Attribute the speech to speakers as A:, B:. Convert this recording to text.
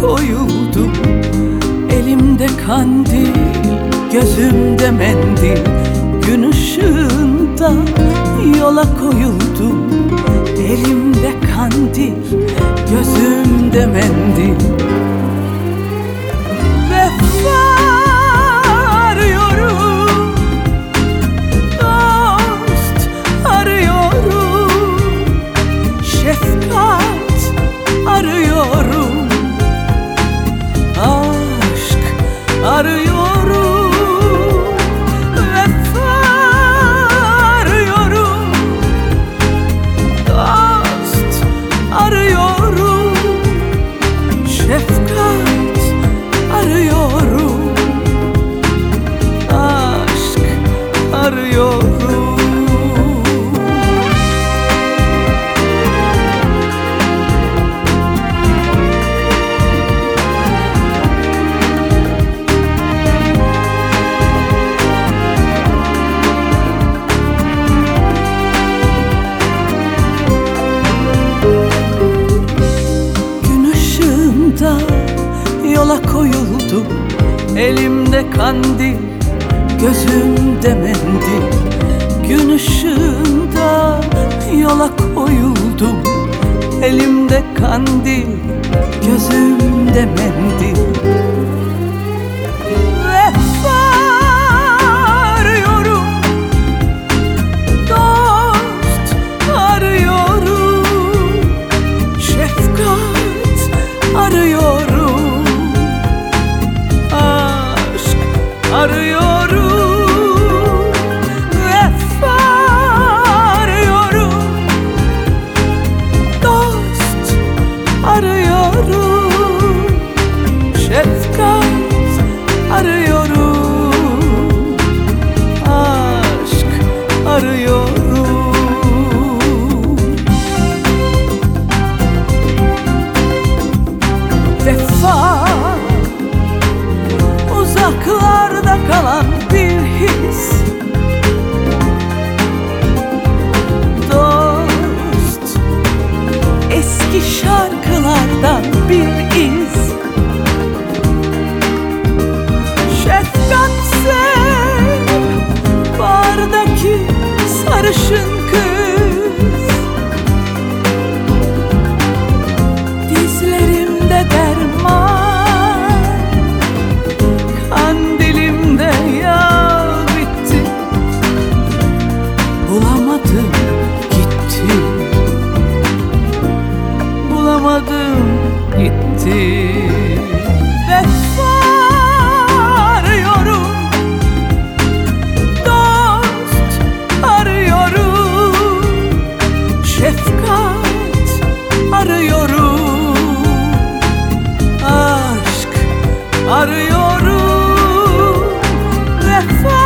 A: koyuldum. Elimde kandil, gözümde mendil. Gün ışığında yola koyuldum. Elimde kandil, gözümde mendil. Arıyorum ışığında yola koyuldum Elimde kandil, gözümde mendil. Gün ışığında yola koyuldum. Elimde kandil, gözümde mendil şarkılardan bir iz. Şefkatse Bardaki sarışın kız. Dizlerimde derman Kandilimde yağ bitti. Bulamadım far